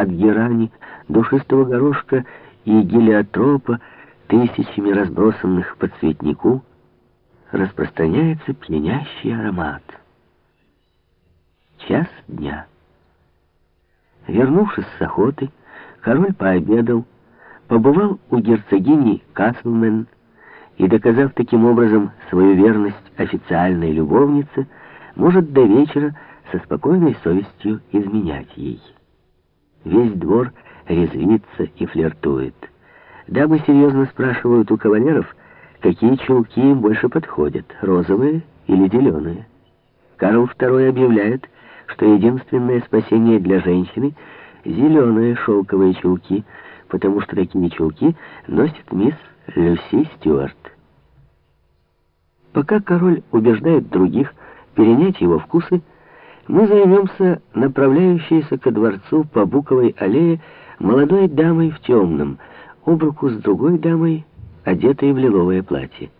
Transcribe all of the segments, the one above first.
от герани, душистого горошка и гелиотропа, тысячами разбросанных по цветнику, распространяется пьянящий аромат. Час дня. Вернувшись с охоты, король пообедал, побывал у герцогини Каслмен и, доказав таким образом свою верность официальной любовнице, может до вечера со спокойной совестью изменять ей. Весь двор резвится и флиртует. Дамы серьезно спрашивают у кавалеров, какие чулки им больше подходят, розовые или зеленые. Карл II объявляет, что единственное спасение для женщины — зеленые шелковые чулки, потому что такие чулки носит мисс Люси Стюарт. Пока король убеждает других перенять его вкусы, мы займемся направляющейся ко дворцу по Буковой аллее молодой дамой в темном, об руку с другой дамой, одетой в лиловое платье.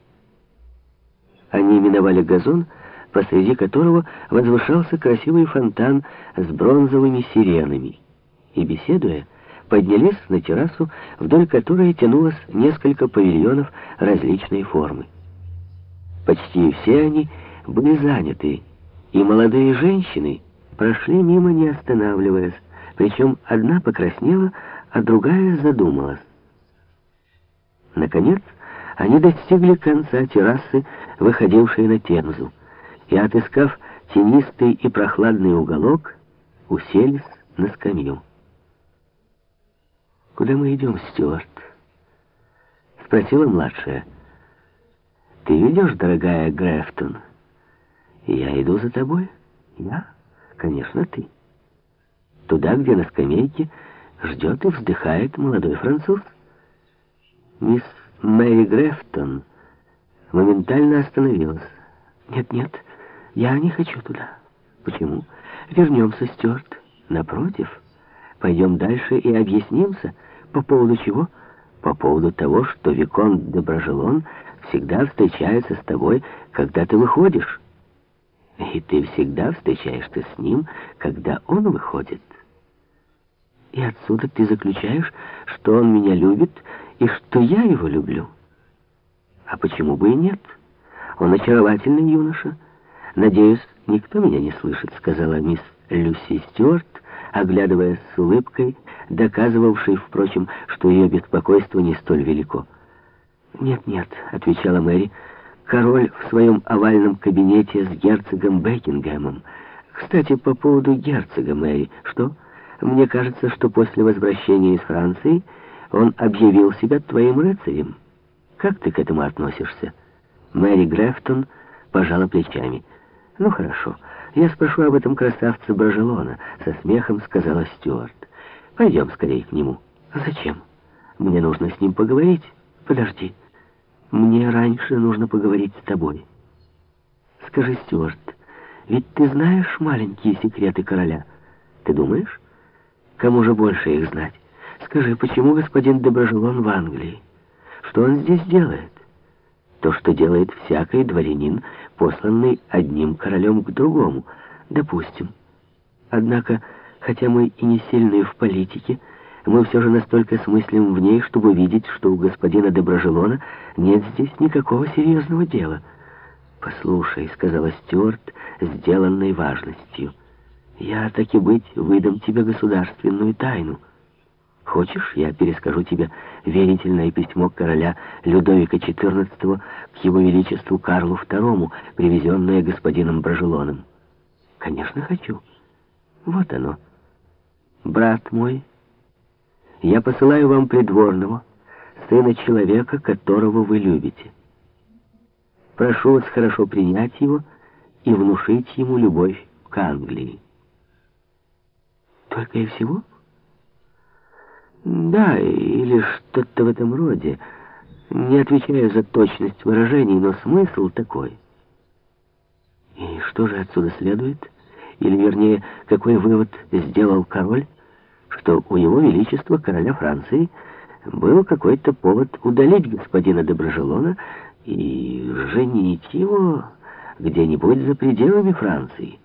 Они миновали газон, посреди которого возвышался красивый фонтан с бронзовыми сиренами, и, беседуя, поднялись на террасу, вдоль которой тянулось несколько павильонов различной формы. Почти все они были заняты, и молодые женщины прошли мимо, не останавливаясь, причем одна покраснела, а другая задумалась. Наконец, они достигли конца террасы, выходившей на Темзу, и, отыскав тенистый и прохладный уголок, уселись на скамью. «Куда мы идем, Стюарт?» — спросила младшая. «Ты идешь, дорогая Грефтон?» «Я иду за тобой». «Я? Конечно, ты». Туда, где на скамейке ждет и вздыхает молодой француз. Мисс Мэри Грефтон моментально остановилась. «Нет-нет, я не хочу туда». «Почему? Вернемся, Стюарт. Напротив, пойдем дальше и объяснимся. По поводу чего?» «По поводу того, что Виконт де Брожелон всегда встречается с тобой, когда ты выходишь. И ты всегда встречаешься с ним, когда он выходит». И отсюда ты заключаешь, что он меня любит и что я его люблю. А почему бы и нет? Он очаровательный юноша. Надеюсь, никто меня не слышит, сказала мисс Люси Стюарт, оглядываясь с улыбкой, доказывавшей, впрочем, что ее беспокойство не столь велико. «Нет-нет», — отвечала Мэри, — «король в своем овальном кабинете с герцогом Бекингемом. Кстати, по поводу герцога, Мэри, что...» Мне кажется, что после возвращения из Франции он объявил себя твоим рыцарем. Как ты к этому относишься?» Мэри Грефтон пожала плечами. «Ну хорошо, я спрошу об этом красавце Брожелона», — со смехом сказала Стюарт. «Пойдем скорее к нему». «Зачем? Мне нужно с ним поговорить. Подожди. Мне раньше нужно поговорить с тобой. Скажи, Стюарт, ведь ты знаешь маленькие секреты короля. Ты думаешь?» Кому же больше их знать? Скажи, почему господин Доброжелон в Англии? Что он здесь делает? То, что делает всякий дворянин, посланный одним королем к другому. Допустим. Однако, хотя мы и не сильные в политике, мы все же настолько смыслим в ней, чтобы видеть, что у господина Доброжелона нет здесь никакого серьезного дела. «Послушай», — сказала Стюарт, сделанной важностью, — я, так и быть, выдам тебе государственную тайну. Хочешь, я перескажу тебе верительное письмо короля Людовика XIV к его величеству Карлу II, привезенное господином Брожелоном? Конечно, хочу. Вот оно. Брат мой, я посылаю вам придворного, сына человека, которого вы любите. Прошу вас хорошо принять его и внушить ему любовь к Англии. Только и всего? Да, или что-то в этом роде. Не отвечаю за точность выражений, но смысл такой. И что же отсюда следует? Или, вернее, какой вывод сделал король? Что у его величества, короля Франции, был какой-то повод удалить господина Доброжелона и женить его где-нибудь за пределами Франции.